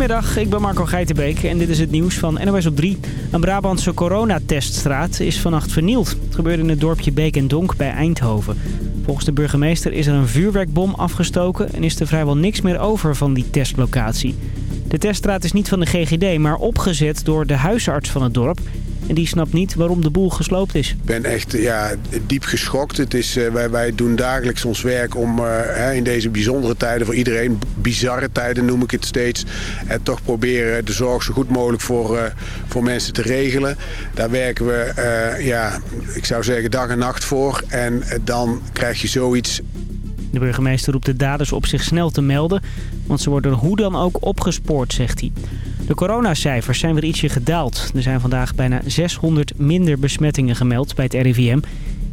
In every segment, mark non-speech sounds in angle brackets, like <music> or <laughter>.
Goedemiddag, ik ben Marco Geitenbeek en dit is het nieuws van NOS op 3. Een Brabantse coronateststraat is vannacht vernield. Het gebeurde in het dorpje Beek en Donk bij Eindhoven. Volgens de burgemeester is er een vuurwerkbom afgestoken en is er vrijwel niks meer over van die testlocatie. De teststraat is niet van de GGD, maar opgezet door de huisarts van het dorp. En die snapt niet waarom de boel gesloopt is. Ik ben echt ja, diep geschokt. Het is, uh, wij, wij doen dagelijks ons werk om uh, in deze bijzondere tijden voor iedereen, bizarre tijden noem ik het steeds, en uh, toch proberen de zorg zo goed mogelijk voor, voor mensen te regelen. Daar werken we, ja, ik zou zeggen dag en nacht voor. En dan krijg je zoiets de burgemeester roept de daders op zich snel te melden, want ze worden hoe dan ook opgespoord, zegt hij. De coronacijfers zijn weer ietsje gedaald. Er zijn vandaag bijna 600 minder besmettingen gemeld bij het RIVM.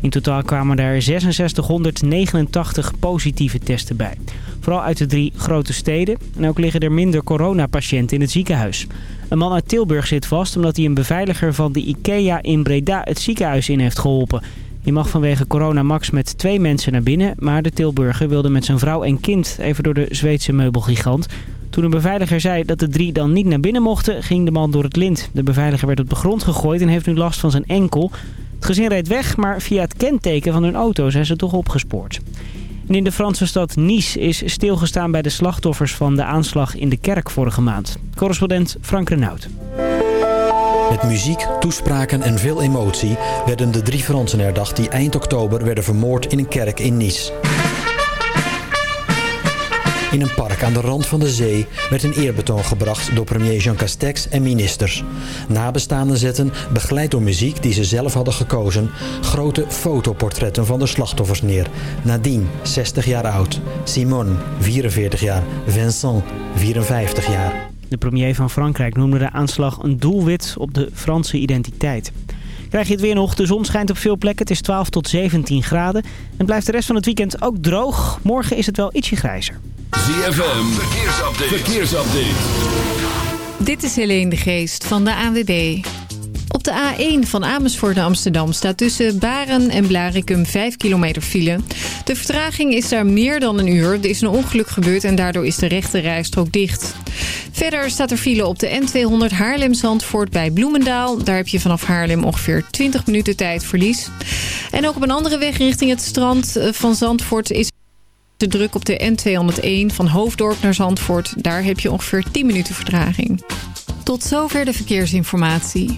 In totaal kwamen er 6689 positieve testen bij. Vooral uit de drie grote steden. En ook liggen er minder coronapatiënten in het ziekenhuis. Een man uit Tilburg zit vast omdat hij een beveiliger van de IKEA in Breda het ziekenhuis in heeft geholpen. Die mag vanwege corona max met twee mensen naar binnen, maar de Tilburger wilde met zijn vrouw en kind even door de Zweedse meubelgigant. Toen een beveiliger zei dat de drie dan niet naar binnen mochten, ging de man door het lint. De beveiliger werd op de grond gegooid en heeft nu last van zijn enkel. Het gezin reed weg, maar via het kenteken van hun auto zijn ze toch opgespoord. En in de Franse stad Nice is stilgestaan bij de slachtoffers van de aanslag in de kerk vorige maand. Correspondent Frank Renaud. Met muziek, toespraken en veel emotie werden de drie Fransen herdacht die eind oktober werden vermoord in een kerk in Nice. In een park aan de rand van de zee werd een eerbetoon gebracht door premier Jean Castex en ministers. Nabestaanden zetten, begeleid door muziek die ze zelf hadden gekozen, grote fotoportretten van de slachtoffers neer. Nadine, 60 jaar oud. Simone, 44 jaar. Vincent, 54 jaar. De premier van Frankrijk noemde de aanslag een doelwit op de Franse identiteit. Krijg je het weer nog. De zon schijnt op veel plekken. Het is 12 tot 17 graden. En blijft de rest van het weekend ook droog. Morgen is het wel ietsje grijzer. ZFM, verkeersupdate. verkeersupdate. Dit is Helene de Geest van de ANWB. Op de A1 van Amersfoort naar Amsterdam staat tussen Baren en Blarikum 5 kilometer file. De vertraging is daar meer dan een uur. Er is een ongeluk gebeurd en daardoor is de rechte rijstrook dicht. Verder staat er file op de N200 Haarlem-Zandvoort bij Bloemendaal. Daar heb je vanaf Haarlem ongeveer 20 minuten tijd verlies. En ook op een andere weg richting het strand van Zandvoort is de druk op de N201 van Hoofddorp naar Zandvoort. Daar heb je ongeveer 10 minuten vertraging. Tot zover de verkeersinformatie.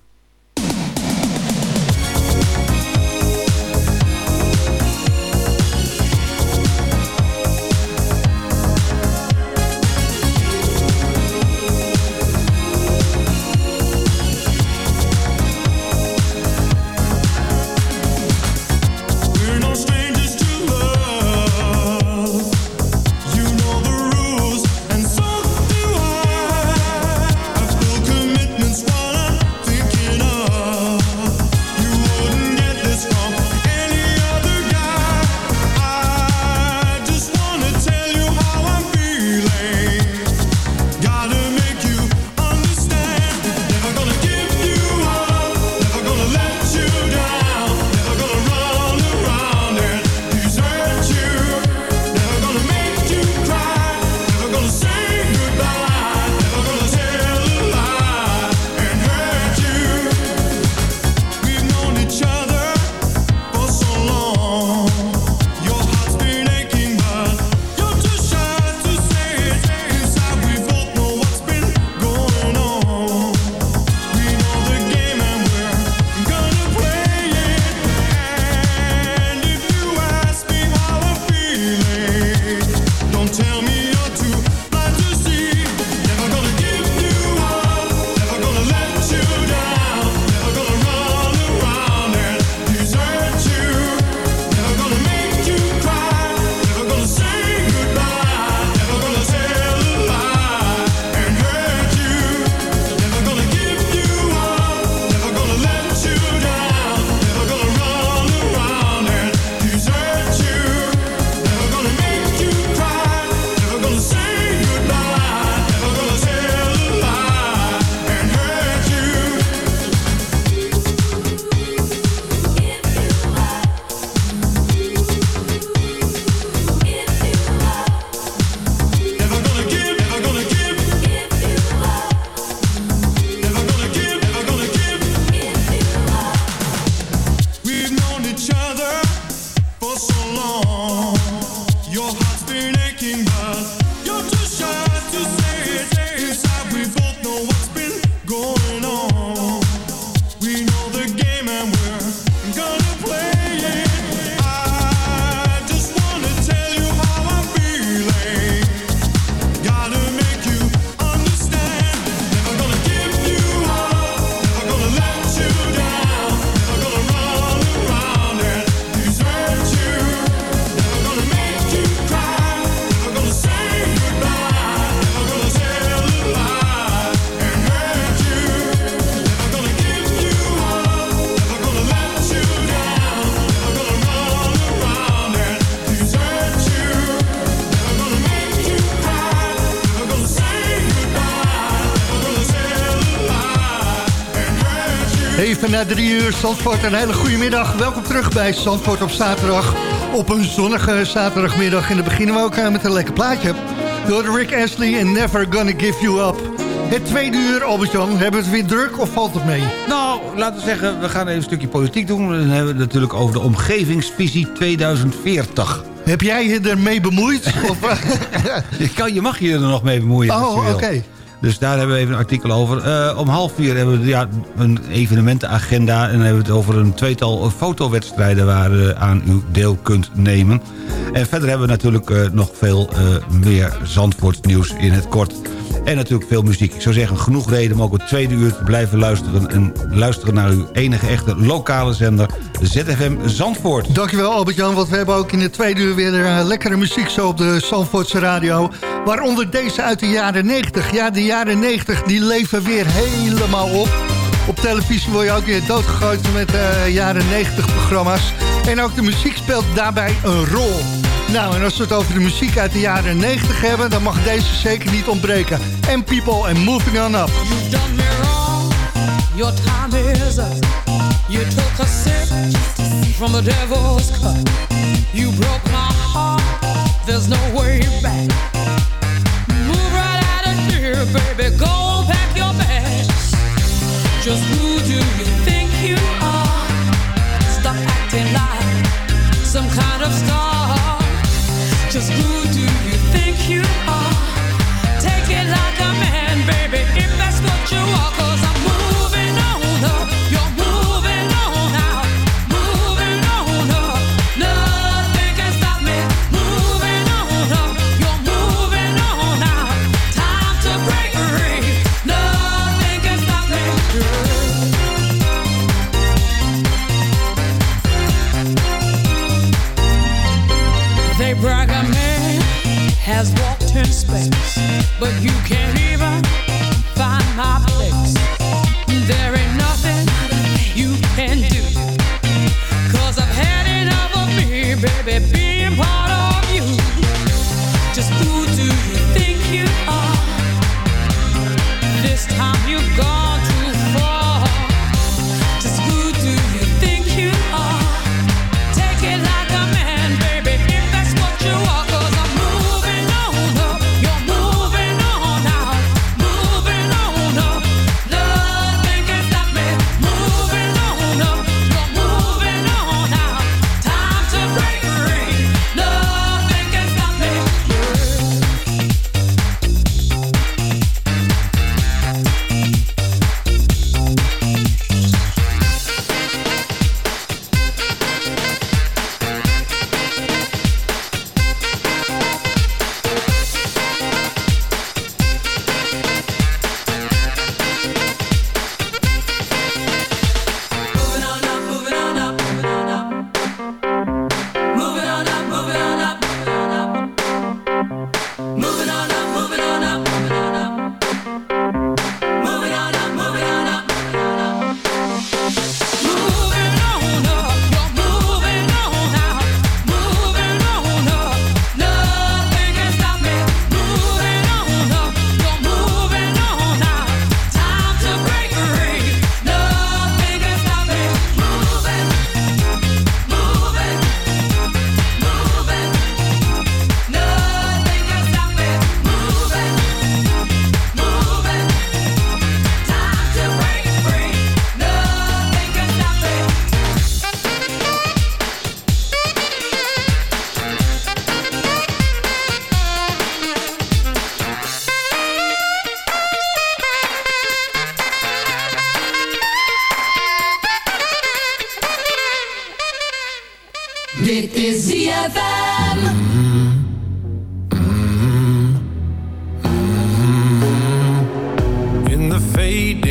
Drie uur, Zandvoort, een hele goede middag. Welkom terug bij Zandvoort op zaterdag. Op een zonnige zaterdagmiddag. En dan beginnen we ook eh, met een lekker plaatje. Door Rick Astley en Never Gonna Give You Up. Het tweede uur, Albert-Jan, hebben we het weer druk of valt het mee? Nou, laten we zeggen, we gaan even een stukje politiek doen. Dan hebben we het natuurlijk over de omgevingsvisie 2040. Heb jij je ermee bemoeid? <laughs> of, je, kan, je mag je er nog mee bemoeien. Oh, oké. Dus daar hebben we even een artikel over. Uh, om half vier hebben we ja, een evenementenagenda... en hebben we het over een tweetal fotowedstrijden... waar uh, aan u deel kunt nemen. En verder hebben we natuurlijk uh, nog veel meer Zandvoort nieuws in het kort. En natuurlijk veel muziek. Ik zou zeggen, genoeg reden om ook het tweede uur te blijven luisteren... en luisteren naar uw enige echte lokale zender, ZFM Zandvoort. Dankjewel Albert-Jan, want we hebben ook in het tweede uur weer uh, lekkere muziek zo op de Zandvoortse radio. Waaronder deze uit de jaren 90. Ja, de jaren 90 die leven weer helemaal op. Op televisie word je ook weer doodgegooid met uh, jaren 90 programma's. En ook de muziek speelt daarbij een rol. Nou, en als we het over de muziek uit de jaren 90 hebben... dan mag deze zeker niet ontbreken. And People and Moving On Up. You've done me wrong, your time is up. You took a sip from the devil's cup. You broke my heart, there's no way back. Move right out of here, baby, go pack your bags. Just who do you think you are? Stop acting like some kind of star. Take it like a man, baby, if that's what you are. Cause I'm in space, but you can't even find my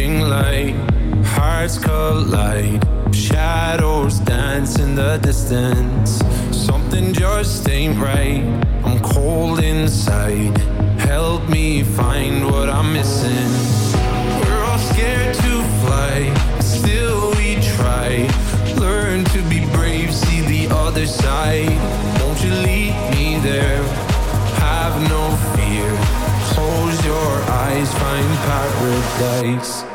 light, hearts collide. Shadows dance in the distance. Something just ain't right. I'm cold inside. Help me find what I'm missing. We're all scared to fly, still we try. Learn to be brave, see the other side. Won't you lead me there? Have no fear. Close your eyes, find paradise.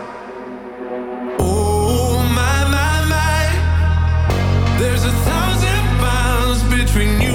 you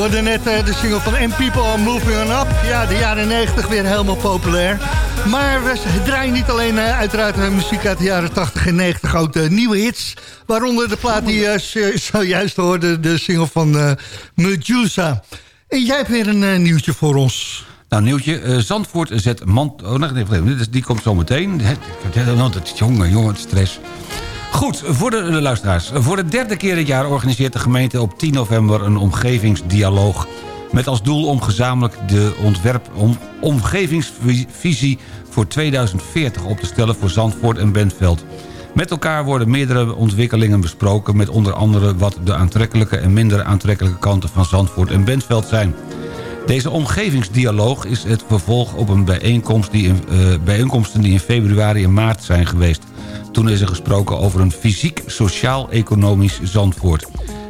hoorde net eh, de single van M People on Moving On Up. Ja, de jaren 90 weer helemaal populair. Maar we draaien niet alleen eh, uiteraard eh, muziek uit de jaren 80 en 90, ook nieuwe hits. Waaronder de plaat die je zo- zojuist hoorde, de single van eh Medusa. En jij hebt weer een nieuwtje voor ons. Nou, nieuwtje. Zandvoort zet mand... Oh, nee, die komt zo meteen. Het- Jongen, jongen, stress. Goed, voor de, luisteraars. Voor de derde keer dit jaar organiseert de gemeente op 10 november een omgevingsdialoog. Met als doel om gezamenlijk de ontwerp, om, omgevingsvisie voor 2040 op te stellen voor Zandvoort en Bentveld. Met elkaar worden meerdere ontwikkelingen besproken... met onder andere wat de aantrekkelijke en minder aantrekkelijke kanten van Zandvoort en Bentveld zijn. Deze omgevingsdialoog is het vervolg op een bijeenkomst die in, eh, bijeenkomsten die in februari en maart zijn geweest. Toen is er gesproken over een fysiek-sociaal-economisch Zandvoort.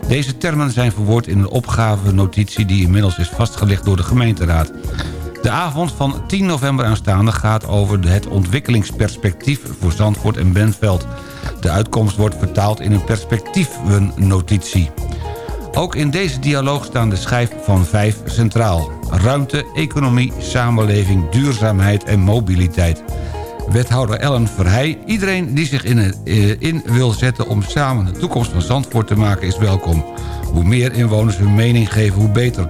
Deze termen zijn verwoord in een opgave-notitie die inmiddels is vastgelegd door de gemeenteraad. De avond van 10 november aanstaande gaat over het ontwikkelingsperspectief voor Zandvoort en Benveld. De uitkomst wordt vertaald in een perspectiefnotitie. Ook in deze dialoog staan de schijf van vijf centraal. Ruimte, economie, samenleving, duurzaamheid en mobiliteit. Wethouder Ellen Verheij, iedereen die zich in, eh, in wil zetten... om samen de toekomst van Zandvoort te maken is welkom. Hoe meer inwoners hun mening geven, hoe beter.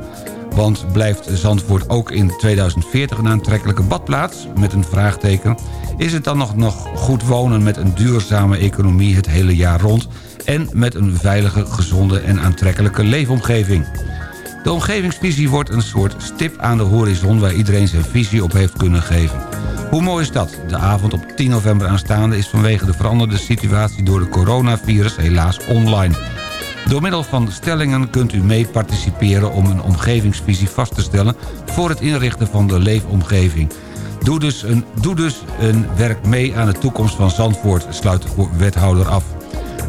Want blijft Zandvoort ook in 2040 een aantrekkelijke badplaats? Met een vraagteken. Is het dan nog, nog goed wonen met een duurzame economie het hele jaar rond... en met een veilige, gezonde en aantrekkelijke leefomgeving? De omgevingsvisie wordt een soort stip aan de horizon... waar iedereen zijn visie op heeft kunnen geven. Hoe mooi is dat? De avond op 10 november aanstaande is vanwege de veranderde situatie... door de coronavirus helaas online. Door middel van stellingen kunt u mee participeren om een omgevingsvisie vast te stellen... voor het inrichten van de leefomgeving. Doe dus een, doe dus een werk mee aan de toekomst van Zandvoort, sluit de wethouder af.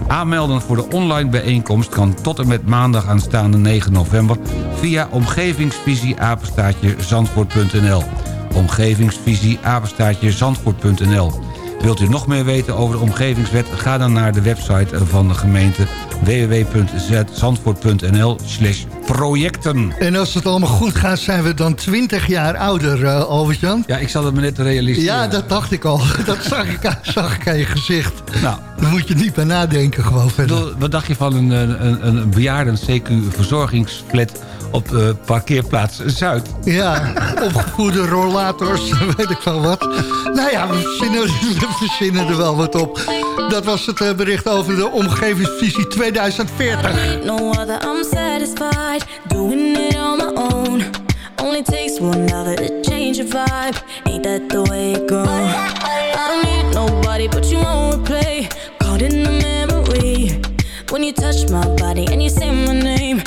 Aanmelden voor de online bijeenkomst kan tot en met maandag aanstaande 9 november... via omgevingsvisieapenstaatje zandvoort.nl. Omgevingsvisieapenstaatje zandvoort.nl. Wilt u nog meer weten over de omgevingswet? Ga dan naar de website van de gemeente www.zandvoort.nl slash projecten. En als het allemaal goed gaat, zijn we dan 20 jaar ouder, eh Albert-Jan. Ja, ik zal het me net realiseren. Ja, dat dacht ik al. <laughs> Dat zag ik, aan- <laughs> zag ik aan je gezicht. Nou, Daar moet je niet bij nadenken gewoon verder. bedoel, wat dacht je van een, een, een bejaarden CQ-verzorgingsflat op eh, parkeerplaats Zuid? Ja, opgevoerde rollators, <laughs> weet ik wel wat. Nou ja, we verzinnen, we verzinnen er wel wat op. Dat was het eh, bericht over de omgevingsvisie 2040. no other, I'm satisfied doing it on my own. Only takes one other to change your vibe. Ain't that the way it goes? I don't need nobody but you on replay. Caught in the memory when you touch my body and you say my name,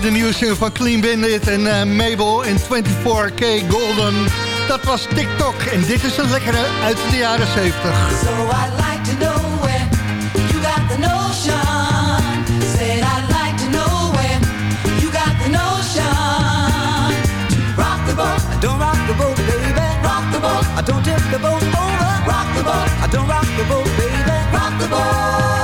de nieuwe van Clean Bandit en eh, Mabel en 24K Golden. Dat was TikTok en dit is een lekkere uit de jaren 70. So I'd like to know where you got the notion. Said I'd like to know where you got the notion. Rock the boat, Don't rock the boat, baby. rock the boat, I don't tip the boat over. rock the boat, I don't rock the boat, baby. rock the boat.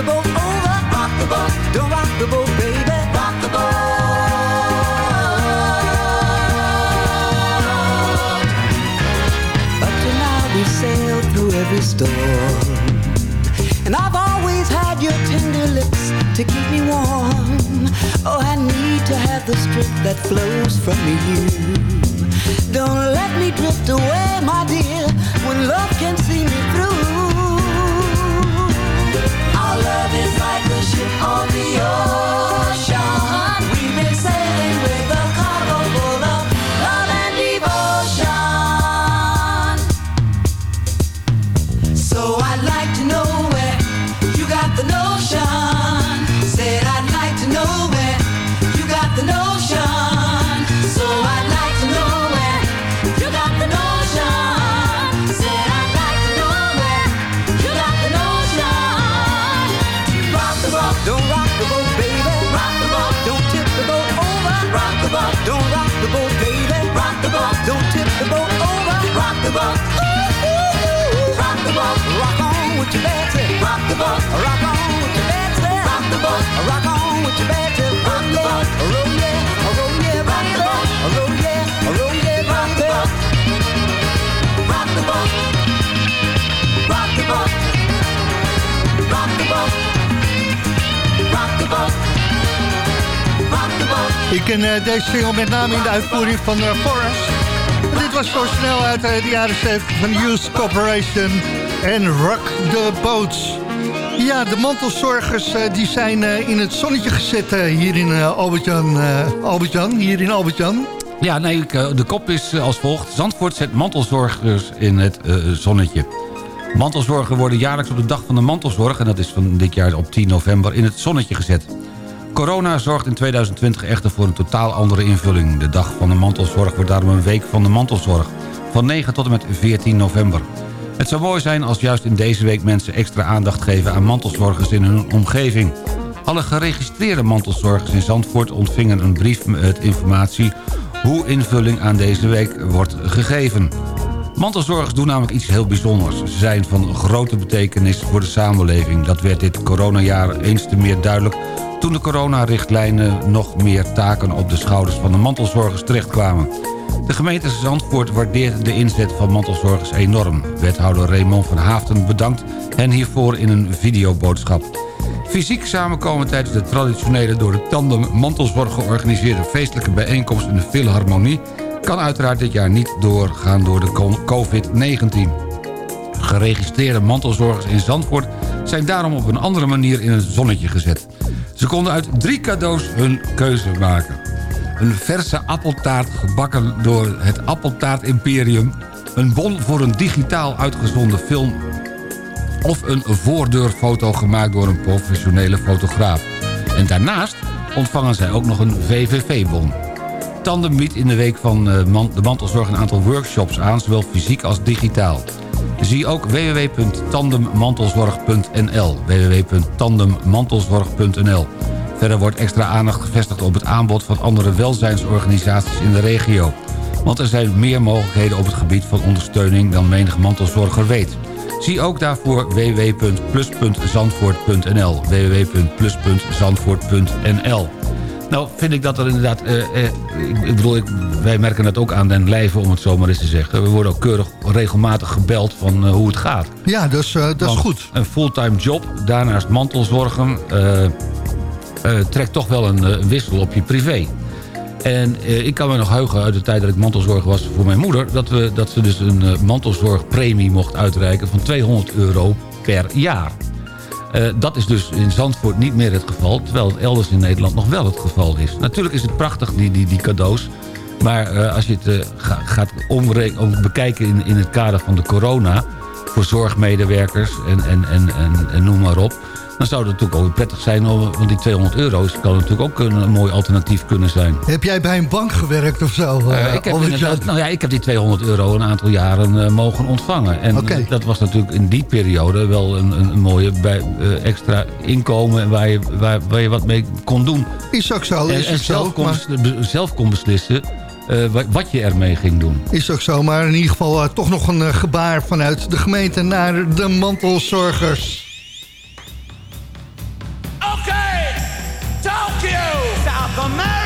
The boat over. rock the boat, Don't rock the boat, baby. rock the boat. Up to now we sailed through every storm And I've always had your tender lips to keep me warm Oh, I need to have the strength that flows from you Don't let me drift away, my dear When love can see me through on Ik ken eh, deze single met name in de uitvoering van eh, Forrest. Dit was zo snel uit eh, de jaren 70 van Youth Corporation en Rock the Boats. Ja, de mantelzorgers eh, die zijn eh, in het zonnetje gezet eh, hier in Albert-Jan. hier in Albert-Jan. Ja, nee, de kop is als volgt. Zandvoort zet mantelzorgers in het zonnetje. Mantelzorgen worden jaarlijks op de dag van de mantelzorg... en dat is van dit jaar op 10 november in het zonnetje gezet. Corona zorgt in 2020 echter voor een totaal andere invulling. De dag van de mantelzorg wordt daarom een week van de mantelzorg. Van 9 tot en met 14 november. Het zou mooi zijn als juist in deze week mensen extra aandacht geven... aan mantelzorgers in hun omgeving. Alle geregistreerde mantelzorgers in Zandvoort ontvingen een brief met informatie... hoe invulling aan deze week wordt gegeven. Mantelzorgers doen namelijk iets heel bijzonders. Ze zijn van grote betekenis voor de samenleving. Dat werd dit coronajaar eens te meer duidelijk... toen de coronarichtlijnen nog meer taken op de schouders van de mantelzorgers terechtkwamen. De gemeente Zandvoort waardeert de inzet van mantelzorgers enorm. Wethouder Raymond van Haafden bedankt hen hiervoor in een videoboodschap. Fysiek samenkomen tijdens de traditionele door de tandem mantelzorg georganiseerde feestelijke bijeenkomst in de Philharmonie kan uiteraard dit jaar niet doorgaan door de COVID-19. Geregistreerde mantelzorgers in Zandvoort zijn daarom op een andere manier in het zonnetje gezet. Ze konden uit drie cadeaus hun keuze maken. Een verse appeltaart gebakken door het Appeltaart Imperium... een bon voor een digitaal uitgezonden film... of een voordeurfoto gemaakt door een professionele fotograaf. En daarnaast ontvangen zij ook nog een VVV-bon. Tandem biedt in de week van eh, de mantelzorg een aantal workshops aan... zowel fysiek als digitaal. Zie ook www.tandemmantelzorg.nl www.tandemmantelzorg.nl Verder wordt extra aandacht gevestigd op het aanbod van andere welzijnsorganisaties in de regio. Want er zijn meer mogelijkheden op het gebied van ondersteuning dan menig mantelzorger weet. Zie ook daarvoor www.plus.zandvoort.nl www.plus.zandvoort.nl Nou vind ik dat er inderdaad... eh, eh, ik, bedoel, ik, wij merken het ook aan den lijve om het zo maar eens te zeggen. We worden ook keurig regelmatig gebeld van eh, hoe het gaat. Ja, dat is, eh, dat is goed. Een fulltime job, daarnaast mantelzorgen... eh, trekt toch wel een eh, wissel op je privé. En eh, ik kan me nog heugen uit de tijd dat ik mantelzorger was voor mijn moeder... dat, we, dat ze dus een eh, mantelzorgpremie mocht uitreiken van 200 euro per jaar. Eh, dat is dus in Zandvoort niet meer het geval... terwijl het elders in Nederland nog wel het geval is. Natuurlijk is het prachtig, die, die, die cadeaus... maar eh, als je het eh, ga- gaat bekijken in, in het kader van de corona... voor zorgmedewerkers en, en, en, en noem maar op... dan zou het natuurlijk ook prettig zijn... want die 200 euro's kan natuurlijk ook een, een mooi alternatief kunnen zijn. Heb jij bij een bank gewerkt of zo? Eh, eh, ik, heb inderdaad- nou ja, ik heb die 200 euro een aantal jaren eh, mogen ontvangen. En dat was natuurlijk in die periode wel een, een, een mooie bij, extra inkomen... Waar je, waar, waar je wat mee kon doen. Is ook zo, En, is en zelf, zo. kon, maar- zelf kon beslissen wa- wat je ermee ging doen. Is ook zo, maar in ieder geval toch nog een gebaar vanuit de gemeente naar de mantelzorgers. the man.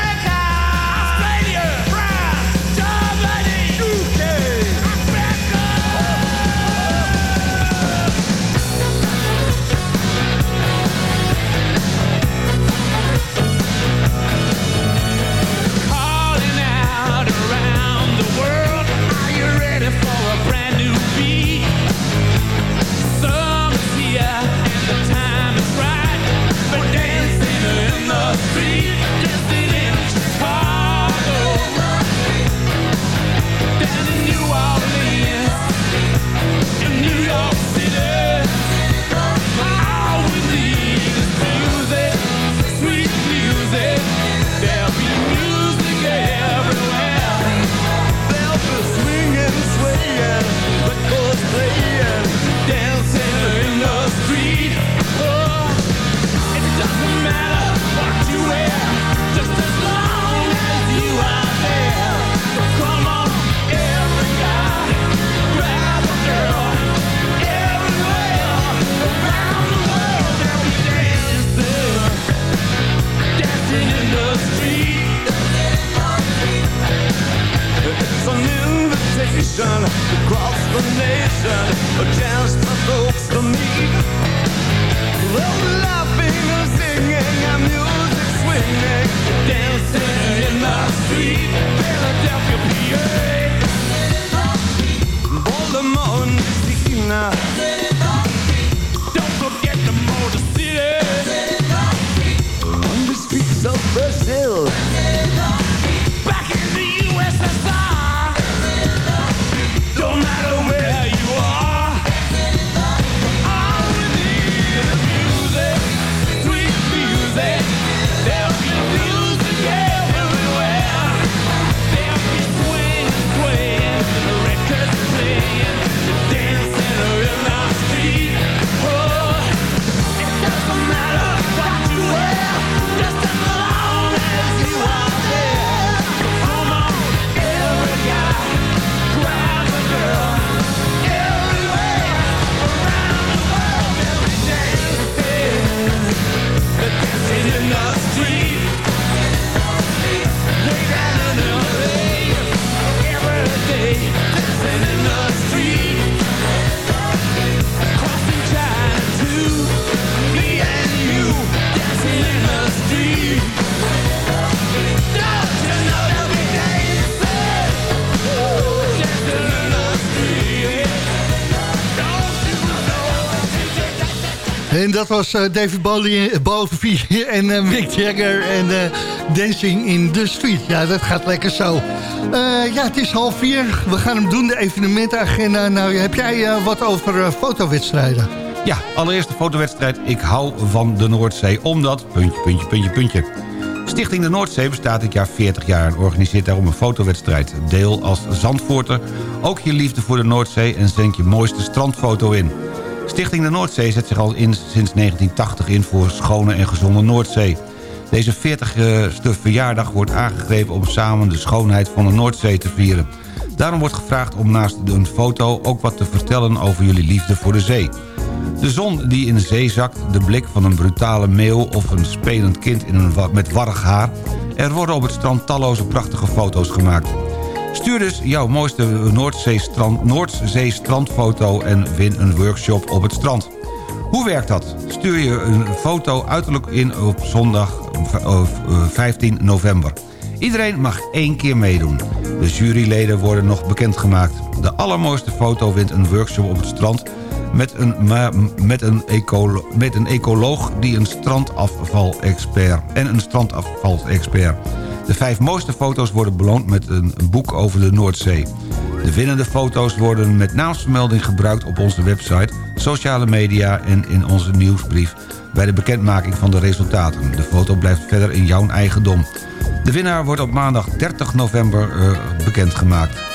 Dat was eh, David Bowie, Bowie en eh, Mick Jagger en eh, Dancing in the Street. Ja, dat gaat lekker zo. Ja, het is half vier. We gaan hem doen, de evenementenagenda. Nou, heb jij wat over fotowedstrijden? Ja, allereerst de fotowedstrijd Ik hou van de Noordzee. Omdat, puntje, puntje, puntje, puntje. Stichting de Noordzee bestaat dit jaar 40 jaar... en organiseert daarom een fotowedstrijd. Deel als Zandvoorter ook je liefde voor de Noordzee... en zend je mooiste strandfoto in. Stichting de Noordzee zet zich al in, sinds 1980 in... voor schone en gezonde Noordzee. Deze 40ste verjaardag wordt aangegrepen om samen de schoonheid van de Noordzee te vieren. Daarom wordt gevraagd om naast een foto ook wat te vertellen over jullie liefde voor de zee. De zon die in de zee zakt, de blik van een brutale meeuw of een spelend kind in een met warrig haar. Er worden op het strand talloze prachtige foto's gemaakt. Stuur dus jouw mooiste Noordzee-strand, Noordzee strandfoto en win een workshop op het strand. Hoe werkt dat? Stuur je een foto uiterlijk in op zondag eh, eh, 15 november. Iedereen mag één keer meedoen. De juryleden worden nog bekendgemaakt. De allermooiste foto wint een workshop op het strand... met een, met een, met een ecoloog die een strandafvalexpert... en een strandafvalexpert. De vijf mooiste foto's worden beloond met een boek over de Noordzee. De winnende foto's worden met naamsvermelding gebruikt op onze website, sociale media en in onze nieuwsbrief bij de bekendmaking van de resultaten. De foto blijft verder in jouw eigendom. De winnaar wordt op maandag 30 november eh, bekendgemaakt.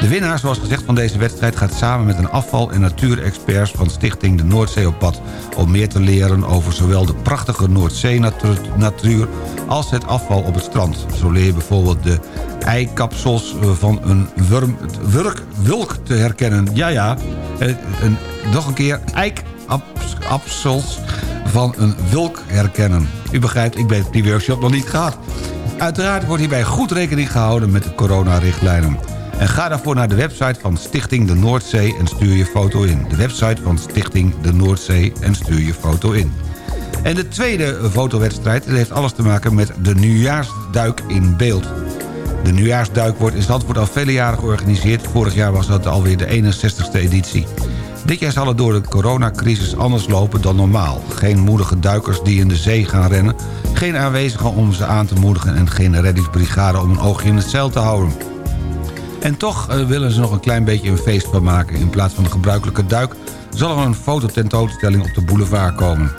De winnaar, zoals gezegd van deze wedstrijd... gaat samen met een afval- en natuurexperts van Stichting de Noordzee op pad... om meer te leren over zowel de prachtige Noordzee-natuur... als het afval op het strand. Zo leer je bijvoorbeeld de eikapsels eh, van een wurm, wurk, wulk te herkennen. Ja, ja, eh, een, nog een keer eikapsels van een wulk herkennen. U begrijpt, ik ben die workshop nog niet gehad. Uiteraard wordt hierbij goed rekening gehouden met de coronarichtlijnen. En ga daarvoor naar de website van Stichting de Noordzee en stuur je foto in. De website van Stichting de Noordzee en stuur je foto in. En de tweede fotowedstrijd heeft alles te maken met de nieuwjaarsduik in beeld. De nieuwjaarsduik wordt in Zandvoort al vele jaren georganiseerd. Vorig jaar was dat alweer de 61ste editie. Dit jaar zal het door de coronacrisis anders lopen dan normaal. Geen moedige duikers die in de zee gaan rennen. Geen aanwezigen om ze aan te moedigen... en geen reddingsbrigade om een oogje in het zeil te houden. En toch eh, willen ze nog een klein beetje een feest van maken. In plaats van de gebruikelijke duik zal er een fototentoonstelling op de boulevard komen.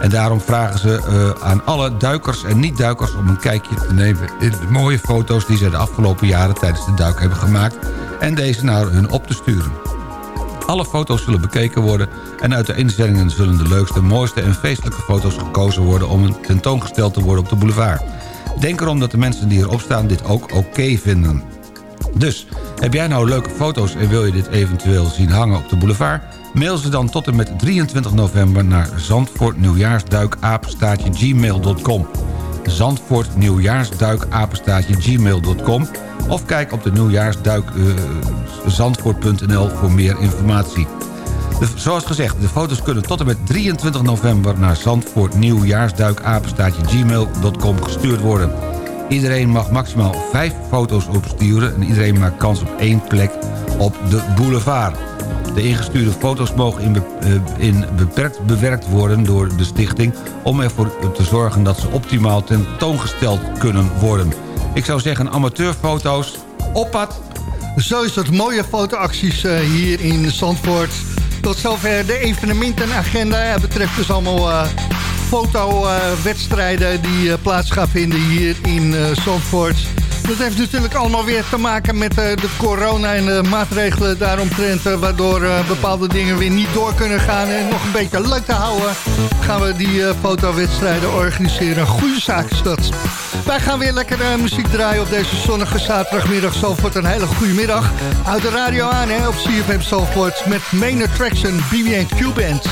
En daarom vragen ze eh, aan alle duikers en niet-duikers om een kijkje te nemen... in de mooie foto's die ze de afgelopen jaren tijdens de duik hebben gemaakt... en deze naar hun op te sturen. Alle foto's zullen bekeken worden en uit de inzendingen zullen de leukste, mooiste en feestelijke foto's gekozen worden om een tentoongesteld te worden op de boulevard. Denk erom dat de mensen die erop staan dit ook oké vinden. Dus, heb jij nou leuke foto's en wil je dit eventueel zien hangen op de boulevard? Mail ze dan tot en met 23 november naar Zandvoort Nieuwjaarsduik gmail.com Zandvoort Nieuwjaarsduik gmail.com of kijk op de nieuwjaarsduik eh, voor meer informatie. Zoals gezegd, de foto's kunnen tot en met 23 november... naar Zandvoort Nieuwjaarsduik gmail.com gestuurd worden. Iedereen mag maximaal 5 foto's opsturen... en iedereen maakt kans op één plek op de boulevard. De ingestuurde foto's mogen eh, in beperkt bewerkt worden door de stichting... om ervoor te zorgen dat ze optimaal tentoongesteld kunnen worden. Ik zou zeggen amateurfoto's op pad. Zo is het mooie fotoacties eh, hier in Zandvoort. Tot zover de evenementenagenda. Het betreft dus allemaal eh fotowedstrijden die eh, plaats gaan vinden hier in eh, Zandvoort. Dat heeft natuurlijk allemaal weer te maken met eh, de corona en de maatregelen daaromtrent... waardoor bepaalde dingen weer niet door kunnen gaan. En nog een beetje leuk te houden gaan we die fotowedstrijden organiseren. Goede zaak is dat. Wij gaan weer lekker muziek draaien op deze zonnige zaterdagmiddag. Zalvoort een hele goede middag. Houd de radio aan hè, op CFM Zalvoort met Main Attraction BB&Q Band.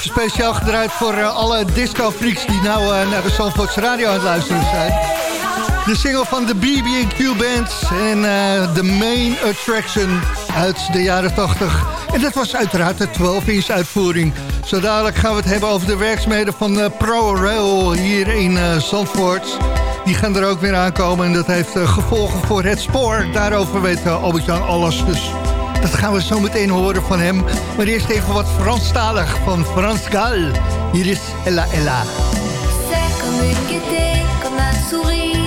Speciaal gedraaid voor eh, alle disco-freaks die nou eh, naar de Zandvoortse radio aan het luisteren zijn. De single van de BB&Q Band en eh, de Main Attraction uit de jaren 80. En dat was uiteraard de 12-inch uitvoering. Zo dadelijk gaan we het hebben over de werkzaamheden van eh, ProRail hier in eh, Zandvoort. Die gaan er ook weer aankomen en dat heeft eh, gevolgen voor het spoor. Daarover weet Albert-Jan alles, dus dat gaan we zo meteen horen van hem. Maar eerst even wat Franstalig van Frans Gal. Hier is Ella Ella. Comme une comme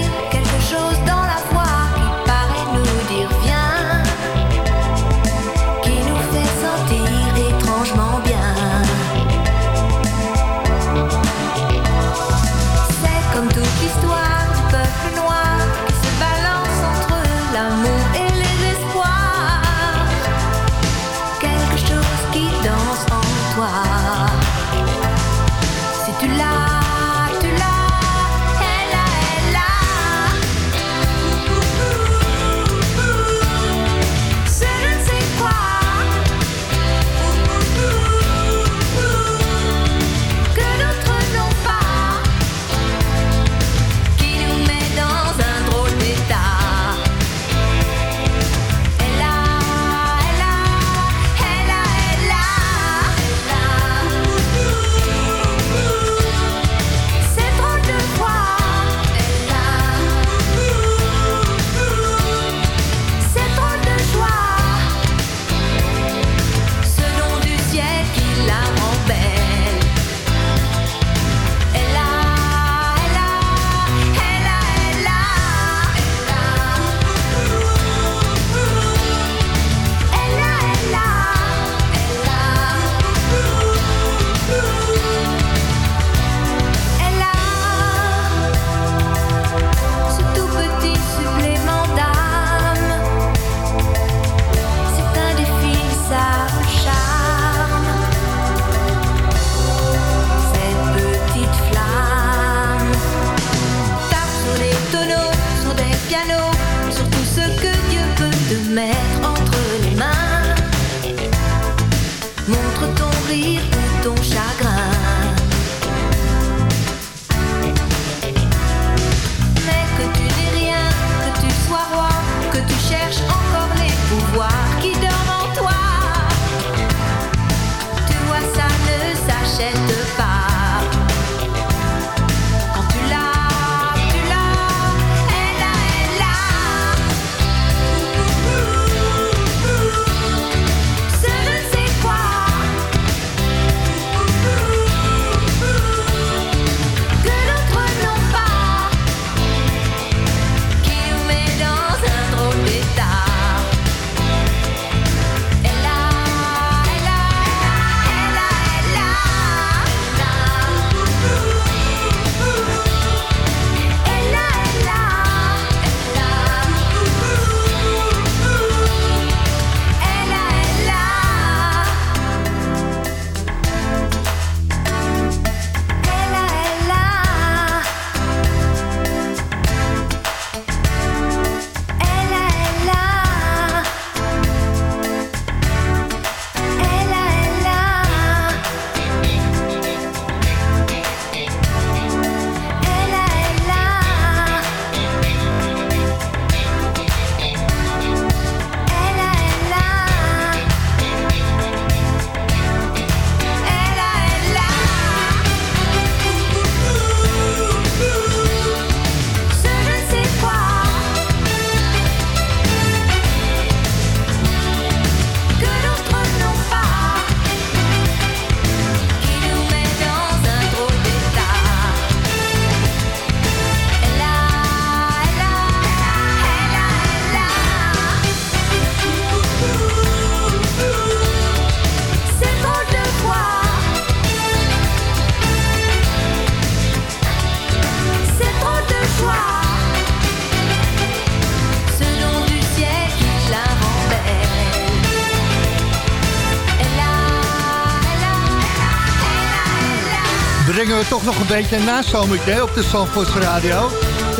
toch nog een beetje een nazomertje op de Zandvoorts Radio.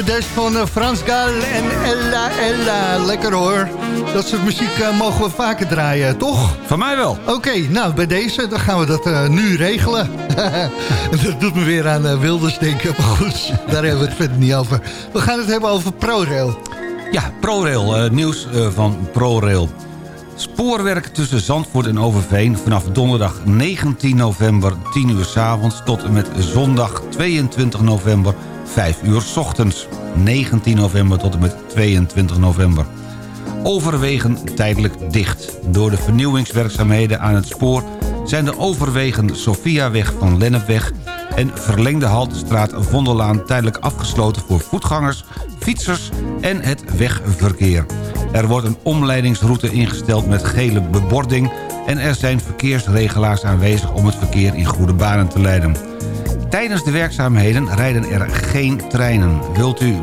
Deze van eh, Frans Gal en Ella Ella. Lekker hoor. Dat soort muziek eh, mogen we vaker draaien, toch? Van mij wel. Oké, nou bij deze dan gaan we dat eh, nu regelen. <laughs> dat doet me weer aan eh, Wilders denken. Maar goed, <laughs> daar hebben we het verder niet over. We gaan het hebben over ProRail. Ja, ProRail. nieuws van ProRail. Spoorwerk tussen Zandvoort en Overveen vanaf donderdag 19 november 10 uur s avonds tot en met zondag 22 november 5 uur s ochtends. 19 november tot en met 22 november. Overwegen tijdelijk dicht. Door de vernieuwingswerkzaamheden aan het spoor zijn de overwegen Sofiaweg van Lennepweg en verlengde Haltestraat Vondellaan tijdelijk afgesloten voor voetgangers, fietsers en het wegverkeer. Er wordt een omleidingsroute ingesteld met gele bebording... en er zijn verkeersregelaars aanwezig om het verkeer in goede banen te leiden. Tijdens de werkzaamheden rijden er geen treinen. Wilt u eh,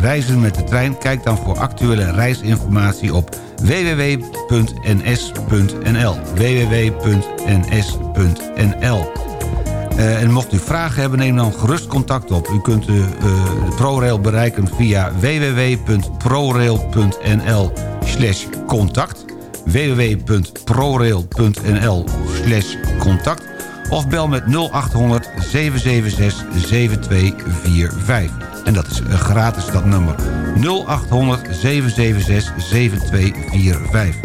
reizen met de trein? Kijk dan voor actuele reisinformatie op www.ns.nl www.ns.nl en mocht u vragen hebben, neem dan gerust contact op. U kunt de ProRail bereiken via www.prorail.nl slash contact www.prorail.nl slash contact of bel met 0800 776 7245. En dat is uh, gratis, dat nummer. 0800 776 7245.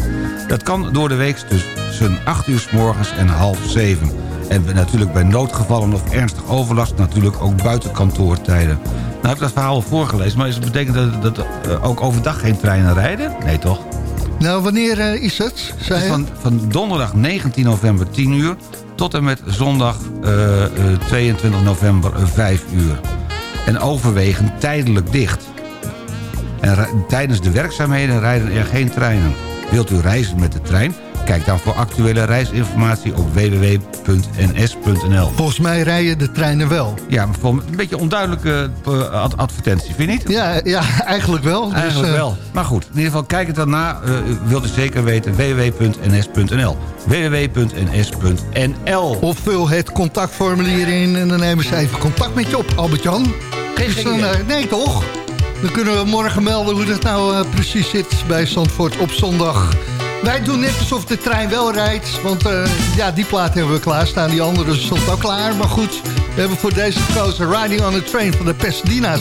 Dat kan door de week tussen 8 uur s morgens en half 7. En natuurlijk bij noodgevallen of ernstig overlast... natuurlijk ook buiten kantoortijden. Nou heb ik dat verhaal al voorgelezen... maar is het betekent dat, dat uh, ook overdag geen treinen rijden? Nee, toch? Nou, wanneer uh, is het? het is van, van, donderdag 19 november 10 uur... tot en met zondag uh, 22 november 5 uur. En overwegend tijdelijk dicht. En tijdens de werkzaamheden rijden er geen treinen. Wilt u reizen met de trein... Kijk dan voor actuele reisinformatie op www.ns.nl. Volgens mij rijden de treinen wel. Ja, maar een beetje onduidelijke uh, advertentie, vind je niet? Ja, ja eigenlijk wel. Eigenlijk dus, uh... wel. Maar goed, in ieder geval kijk het daarna. Uh, wilt u zeker weten, www.ns.nl. www.ns.nl. Of vul het contactformulier in en dan nemen ze even contact met je op, Albert-Jan. Dus dan, nee, toch? Dan kunnen we morgen melden hoe dat nou precies zit bij Zandvoort op zondag... Wij doen net alsof de trein wel rijdt. Want uh, ja, die plaat hebben we klaarstaan. Die andere stond ook klaar. Maar goed, we hebben voor deze gekozen Riding on the Train van de Pasadena's.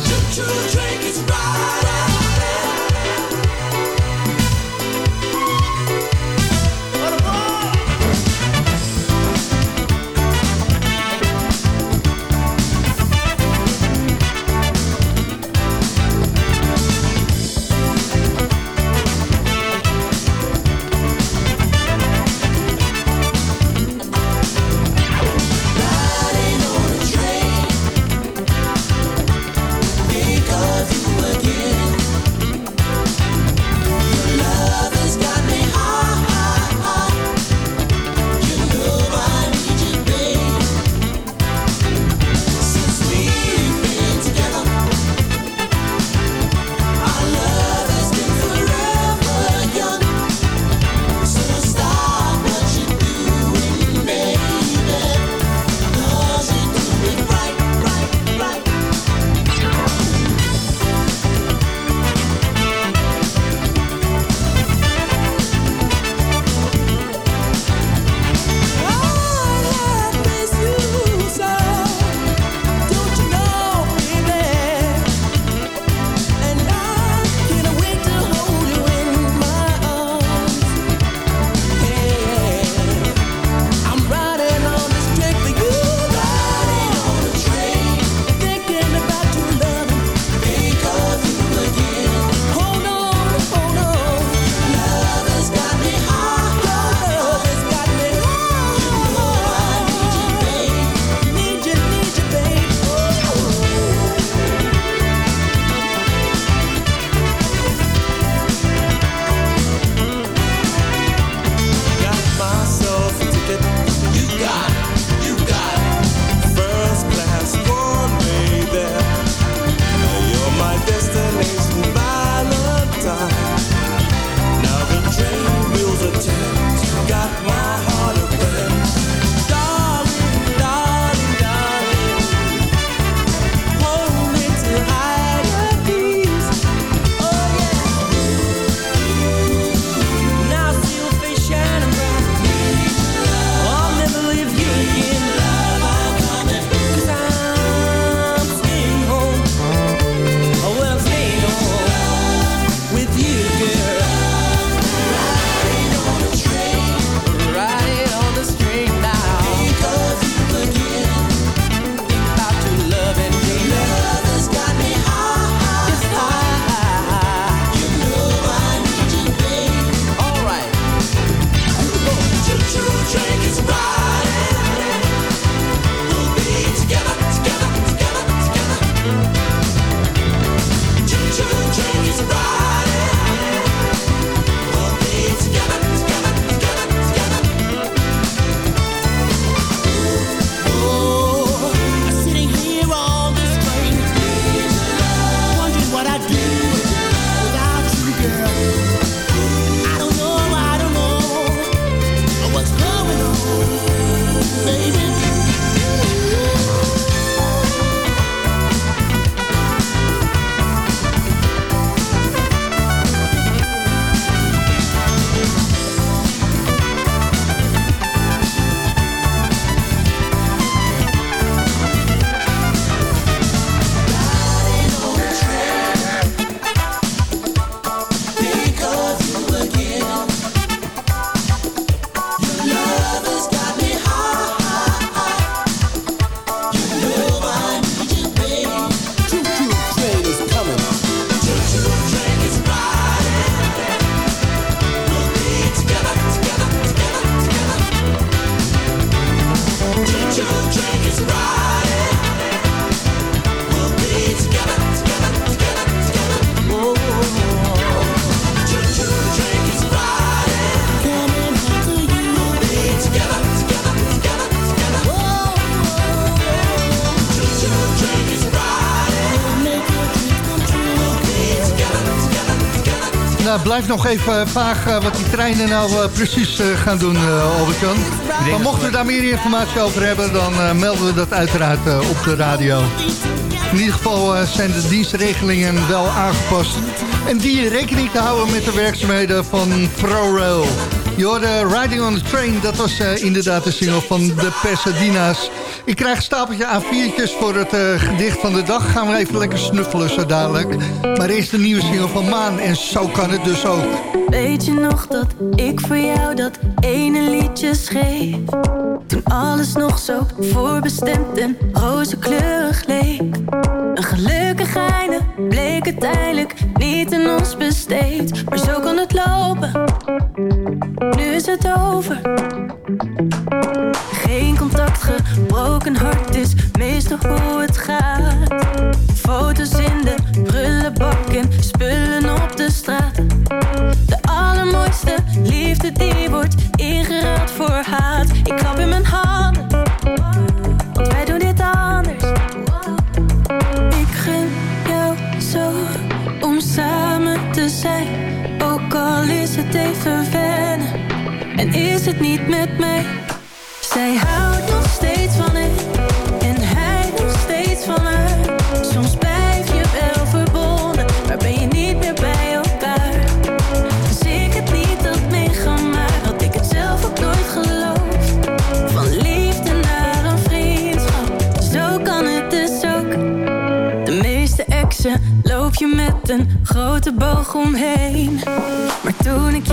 Nou, blijf nog even vaag eh, wat die treinen nou eh, precies eh, gaan doen, Albert-Jan. Maar mochten we daar meer informatie over hebben, dan melden we dat uiteraard op de radio. In ieder geval zijn de dienstregelingen wel aangepast. En die rekening te houden met de werkzaamheden van ProRail. Je hoorde Riding on the Train, dat was inderdaad de single van de Pasadena's. Ik krijg een stapeltje A4'tjes voor het eh, gedicht van de dag. Gaan we even lekker snuffelen zo dadelijk. Maar eerst de nieuwe single van Maan en zo kan het dus ook. Weet je nog dat ik voor jou dat ene liedje schreef? Toen alles nog zo voorbestemd en rozenkleurig leek. Een gelukkig einde bleek uiteindelijk niet in ons besteed. Maar zo kan het lopen, nu is het over. Geen contact, gebroken hart is meestal hoe het gaat. Foto's in de prullenbak en spullen op de straat. De allermooiste liefde die wordt ingeruild voor haat. Ik klap in mijn handen, want wij doen dit anders. Ik gun jou zo om samen te zijn. Ook al is het even wennen en is het niet met mij. Met een grote boog omheen. Maar toen ik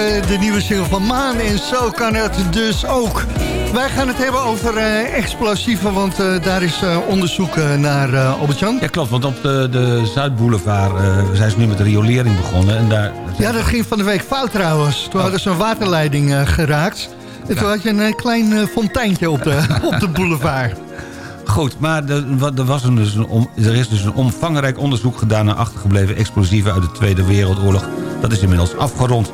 de nieuwe single van Maan en zo kan het dus ook. Wij gaan het hebben over eh, explosieven, want eh, daar is eh, onderzoek eh, naar eh Albert-Jan. Ja, klopt, want op de, de Zuidboulevard eh, zijn ze nu met de riolering begonnen. En daar, Ja, dat ging van de week fout trouwens. Toen hadden ze een waterleiding eh, geraakt. En toen had je een eh, klein eh, fonteintje op de, <laughs> op de boulevard. Goed, maar er, wa- er, was een, dus een om- er is dus een omvangrijk onderzoek gedaan... naar achtergebleven explosieven uit de Tweede Wereldoorlog. Dat is inmiddels afgerond.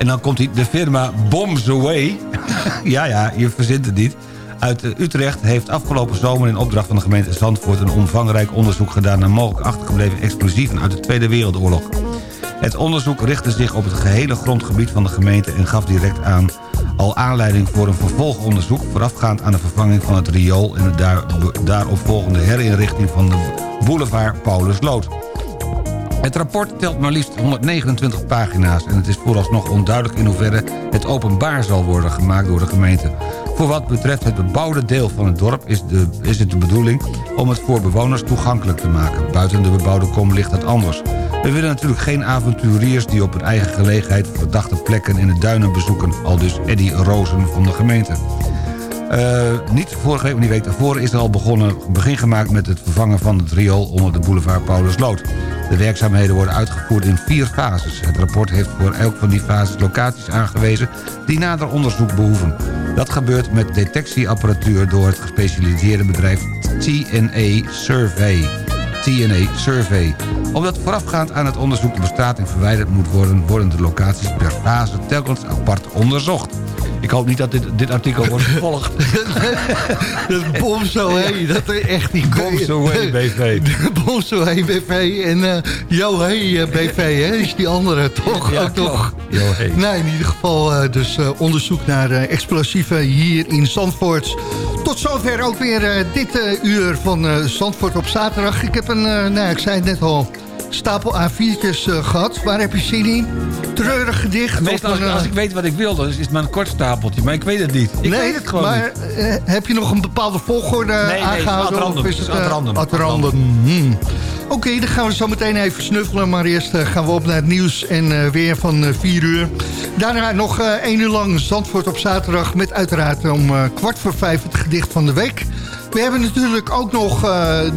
En dan komt die, de firma Bombs Away. <laughs> ja, ja, je verzint het niet. Uit eh, Utrecht heeft afgelopen zomer in opdracht van de gemeente Zandvoort... een omvangrijk onderzoek gedaan naar mogelijk achtergebleven explosieven uit de Tweede Wereldoorlog. Het onderzoek richtte zich op het gehele grondgebied van de gemeente... en gaf direct aan al aanleiding voor een vervolgonderzoek... voorafgaand aan de vervanging van het riool... en de daar, daarop volgende herinrichting van de boulevard Paulus Lood. Het rapport telt maar liefst 129 pagina's... en het is vooralsnog onduidelijk in hoeverre het openbaar zal worden gemaakt door de gemeente. Voor wat betreft het bebouwde deel van het dorp is, de, is het de bedoeling... om het voor bewoners toegankelijk te maken. Buiten de bebouwde kom ligt het anders. We willen natuurlijk geen avonturiers die op hun eigen gelegenheid... verdachte plekken in de duinen bezoeken. Al dus Eddy Rozen van de gemeente. Eh, niet vorige week, maar die week daarvoor is er al begonnen, begin gemaakt met het vervangen van het riool onder de boulevard Paulusloot. De werkzaamheden worden uitgevoerd in vier fases. Het rapport heeft voor elk van die fases locaties aangewezen die nader onderzoek behoeven. Dat gebeurt met detectieapparatuur door het gespecialiseerde bedrijf TNA Survey. TNA Survey. Omdat voorafgaand aan het onderzoek de bestrating verwijderd moet worden... worden de locaties per fase telkens apart onderzocht. Ik hoop niet dat dit, dit artikel wordt gevolgd. <laughs> Dat hé. Dat is echt die... Bomso, hé, BV. Hé, BV. En Yo, hé, eh, BV, hè. Is die andere toch? Ja, ook toch? Yo, hey. Nee, in ieder geval eh, dus eh, onderzoek naar eh, explosieven hier in Zandvoort. Tot zover ook weer dit uur van Zandvoort op zaterdag. Ik heb een, nou, ik zei het net al, stapel A4'tjes eh, gehad. Waar heb je zin in? Treurig gedicht? Meestal als, een, als eh, ik weet wat ik wil, dan is het maar een kort stapeltje. Maar ik weet het niet. Ik nee, weet het gewoon maar eh, heb je nog een bepaalde volgorde Nee, nee, aangehouden? random. Of is het eh, random. Hmm. Oké, dan gaan we zo meteen even snuffelen. Maar eerst gaan we op naar het nieuws en weer van eh, 4 uur. Daarna nog 1 uur lang Zandvoort op zaterdag... met uiteraard om kwart voor vijf het gedicht van de week. We hebben natuurlijk ook nog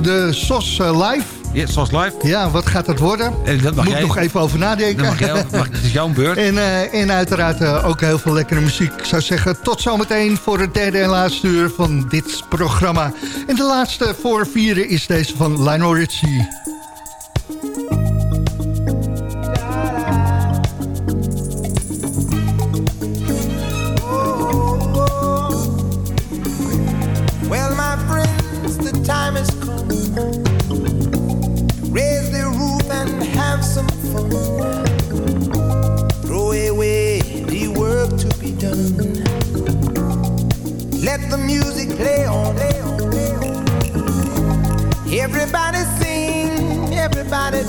de SOS Live. Ja, zoals live. Ja, wat gaat dat worden? En dat mag Moet jij- nog even over nadenken. Dan mag jij, mag, het is jouw beurt. En, eh, en uiteraard eh, ook heel veel lekkere muziek. Ik zou zeggen, tot zometeen voor het derde en laatste uur van dit programma. En de laatste voor vieren is deze van Lionel Richie.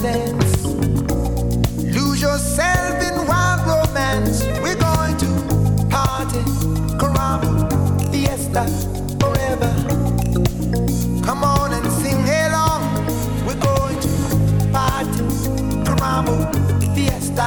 Dance. Lose yourself in wild romance. We're going to party, caramba, fiesta, forever. Come on and sing along. We're going to party, caramba, fiesta,